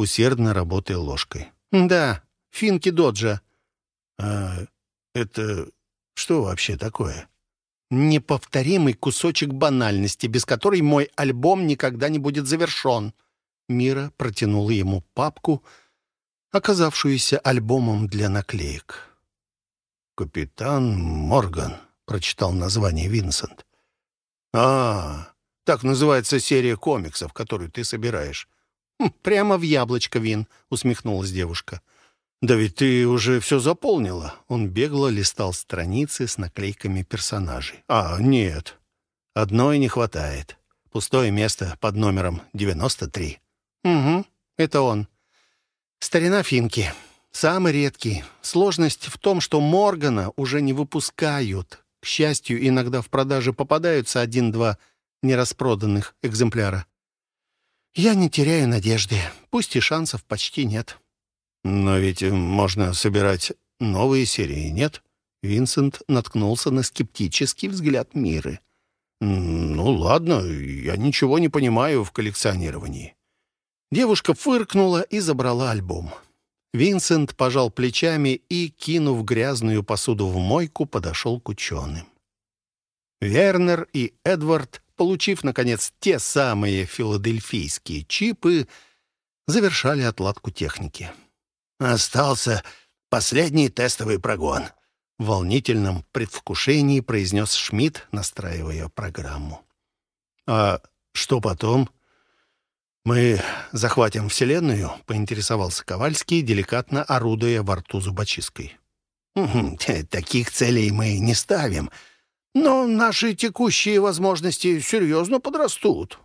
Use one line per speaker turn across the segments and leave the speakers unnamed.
усердно работая ложкой. «Да, финки Доджа». «А это что вообще такое?» «Неповторимый кусочек банальности, без которой мой альбом никогда не будет завершен». Мира протянула ему папку, оказавшуюся альбомом для наклеек. «Капитан Морган», — прочитал название Винсент. «А, так называется серия комиксов, которую ты собираешь». Хм, «Прямо в яблочко, Вин», — усмехнулась девушка. «Да ведь ты уже все заполнила». Он бегло листал страницы с наклейками персонажей. «А, нет. Одной не хватает. Пустое место под номером 93». «Угу, это он. Старина Финки. Самый редкий. Сложность в том, что Моргана уже не выпускают. К счастью, иногда в продаже попадаются один-два нераспроданных экземпляра. Я не теряю надежды, пусть и шансов почти нет. Но ведь можно собирать новые серии, нет? Винсент наткнулся на скептический взгляд Миры. «Ну, ладно, я ничего не понимаю в коллекционировании». Девушка фыркнула и забрала альбом. Винсент пожал плечами и, кинув грязную посуду в мойку, подошел к ученым. Вернер и Эдвард, получив, наконец, те самые филадельфийские чипы, завершали отладку техники. «Остался последний тестовый прогон», — в волнительном предвкушении произнес Шмидт, настраивая программу. «А что потом?» «Мы захватим Вселенную?» — поинтересовался Ковальский, деликатно орудуя во рту зубочисткой. «Таких целей мы не ставим, но наши текущие возможности серьезно подрастут».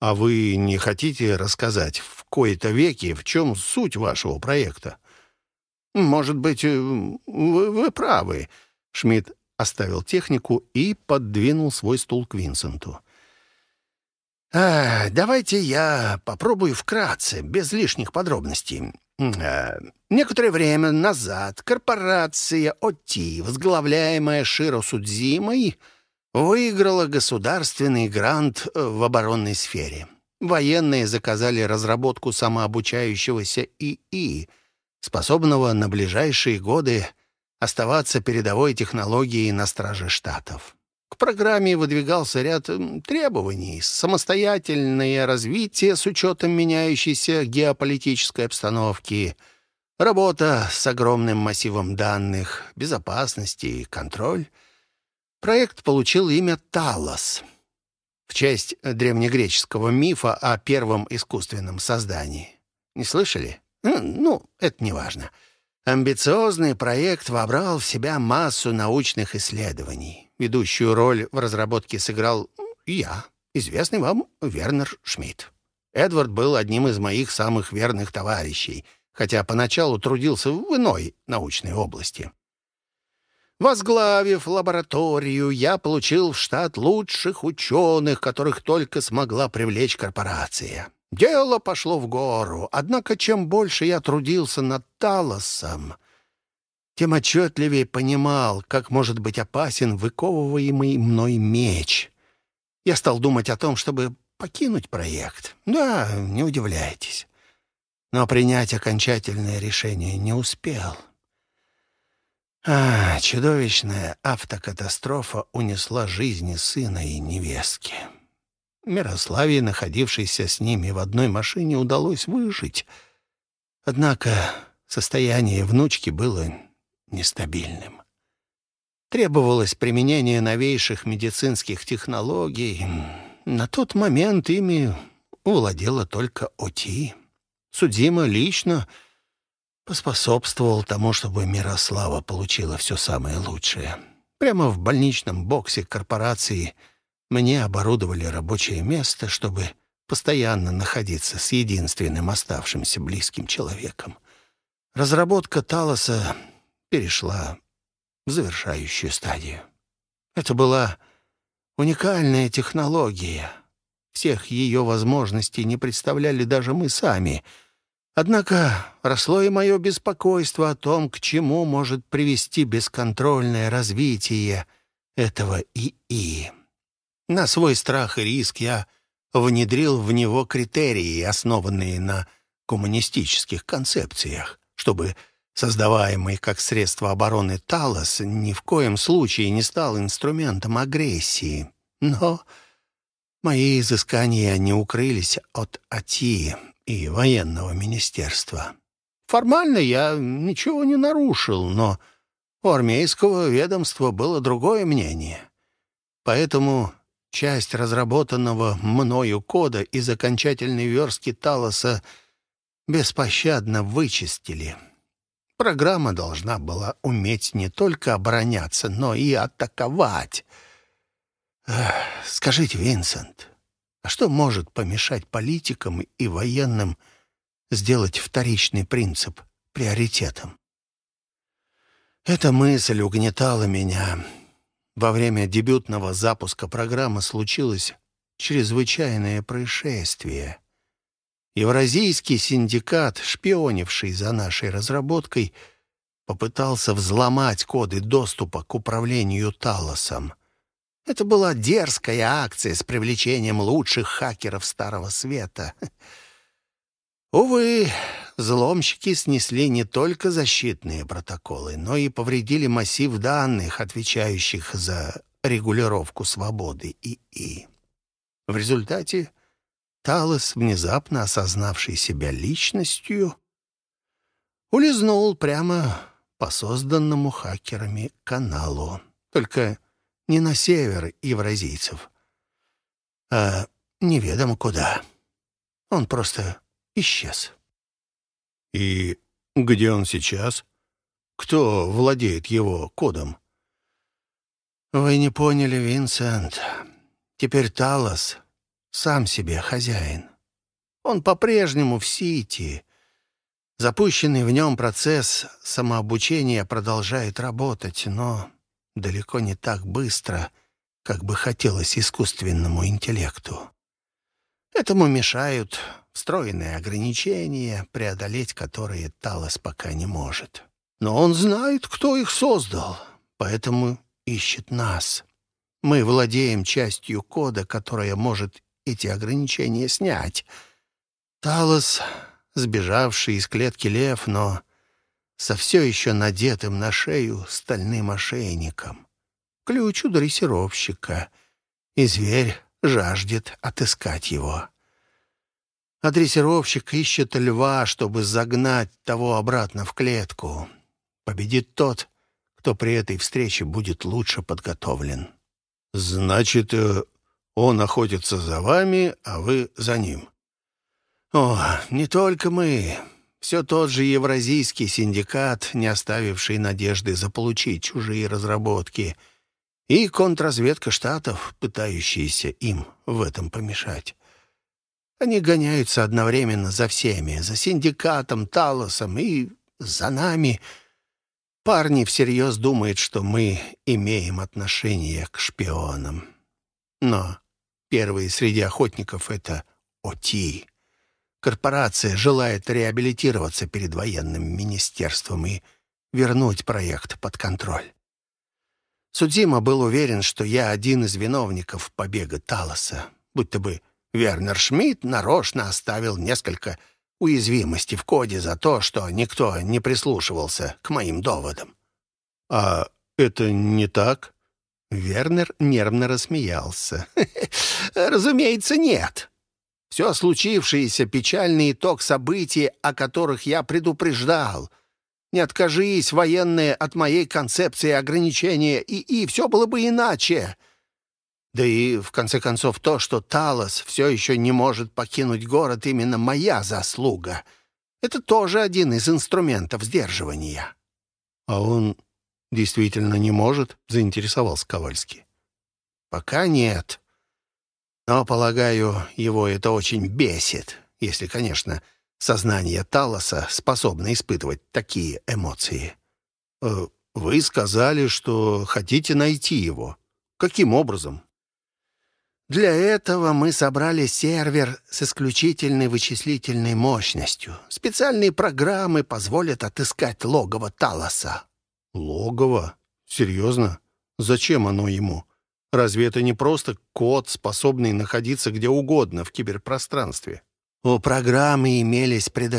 «А вы не хотите рассказать в кои-то веки, в чем суть вашего проекта?» «Может быть, э, вы, вы правы», — Шмидт оставил технику и подвинул свой стул к Винсенту. Давайте я попробую вкратце, без лишних подробностей. А, некоторое время назад корпорация ОТИ, возглавляемая Широ Судзимой, выиграла государственный грант в оборонной сфере. Военные заказали разработку самообучающегося ИИ, способного на ближайшие годы оставаться передовой технологией на страже штатов. К программе выдвигался ряд требований. Самостоятельное развитие с учетом меняющейся геополитической обстановки, работа с огромным массивом данных, безопасности и контроль. Проект получил имя «Талос» в честь древнегреческого мифа о первом искусственном создании. Не слышали? Ну, это не важно. Амбициозный проект вобрал в себя массу научных исследований. Ведущую роль в разработке сыграл я, известный вам Вернер Шмидт. Эдвард был одним из моих самых верных товарищей, хотя поначалу трудился в иной научной области. Возглавив лабораторию, я получил в штат лучших ученых, которых только смогла привлечь корпорация. Дело пошло в гору, однако чем больше я трудился над Талосом, тем отчетливее понимал, как может быть опасен выковываемый мной меч. Я стал думать о том, чтобы покинуть проект. Да, не удивляйтесь. Но принять окончательное решение не успел. А, чудовищная автокатастрофа унесла жизни сына и невестки. Мирославе, находившейся с ними в одной машине, удалось выжить. Однако состояние внучки было нестабильным. Требовалось применение новейших медицинских технологий. На тот момент ими владела только ОТИ. Судима лично поспособствовал тому, чтобы Мирослава получила все самое лучшее. Прямо в больничном боксе корпорации — мне оборудовали рабочее место, чтобы постоянно находиться с единственным оставшимся близким человеком. Разработка Талоса перешла в завершающую стадию. Это была уникальная технология. Всех ее возможностей не представляли даже мы сами. Однако росло и мое беспокойство о том, к чему может привести бесконтрольное развитие этого ИИ. На свой страх и риск я внедрил в него критерии, основанные на гуманистических концепциях, чтобы создаваемый как средство обороны Талос ни в коем случае не стал инструментом агрессии. Но мои изыскания не укрылись от АТИ и военного министерства. Формально я ничего не нарушил, но у армейского ведомства было другое мнение. Поэтому часть разработанного мною кода из окончательной верстки Талоса беспощадно вычистили. Программа должна была уметь не только обороняться, но и атаковать. Скажите, Винсент, а что может помешать политикам и военным сделать вторичный принцип приоритетом? Эта мысль угнетала меня. Во время дебютного запуска программы случилось чрезвычайное происшествие. Евразийский синдикат, шпионивший за нашей разработкой, попытался взломать коды доступа к управлению Талосом. Это была дерзкая акция с привлечением лучших хакеров Старого Света. Увы, взломщики снесли не только защитные протоколы, но и повредили массив данных, отвечающих за регулировку свободы ИИ. В результате Талос, внезапно осознавший себя личностью, улизнул прямо по созданному хакерами каналу. Только не на север евразийцев, а неведомо куда. Он просто исчез. И где он сейчас? Кто владеет его кодом? Вы не поняли, Винсент. Теперь Талос сам себе хозяин. Он по-прежнему в Сити. Запущенный в нем процесс самообучения продолжает работать, но далеко не так быстро, как бы хотелось искусственному интеллекту. Этому мешают встроенные ограничения, преодолеть которые Талос пока не может. Но он знает, кто их создал, поэтому ищет нас. Мы владеем частью кода, которая может эти ограничения снять. Талос, сбежавший из клетки лев, но со все еще надетым на шею стальным ошейником. Ключ у дрессировщика, и зверь жаждет отыскать его. А дрессировщик ищет льва, чтобы загнать того обратно в клетку. Победит тот, кто при этой встрече будет лучше подготовлен. «Значит, э, он охотится за вами, а вы за ним?» «О, не только мы. Все тот же Евразийский синдикат, не оставивший надежды заполучить чужие разработки, и контрразведка штатов, пытающиеся им в этом помешать. Они гоняются одновременно за всеми, за синдикатом, Талосом и за нами. Парни всерьез думают, что мы имеем отношение к шпионам. Но первые среди охотников — это ОТИ. Корпорация желает реабилитироваться перед военным министерством и вернуть проект под контроль. Судзима был уверен, что я один из виновников побега Талоса, будто бы Вернер Шмидт нарочно оставил несколько уязвимостей в коде за то, что никто не прислушивался к моим доводам. «А это не так?» Вернер нервно рассмеялся. «Разумеется, нет. Все случившееся — печальный итог событий, о которых я предупреждал. Не откажись, военные, от моей концепции ограничения, и, и все было бы иначе. Да и, в конце концов, то, что Талос все еще не может покинуть город, именно моя заслуга. Это тоже один из инструментов сдерживания». «А он действительно не может?» — заинтересовался Ковальский. «Пока нет. Но, полагаю, его это очень бесит, если, конечно, сознание Талоса способно испытывать такие эмоции. Э, вы сказали, что хотите найти его. Каким образом?» Для этого мы собрали сервер с исключительной вычислительной мощностью. Специальные программы позволят отыскать логово Талоса. Логово? Серьезно? Зачем оно ему? Разве это не просто код, способный находиться где угодно в киберпространстве? У программы имелись предохранения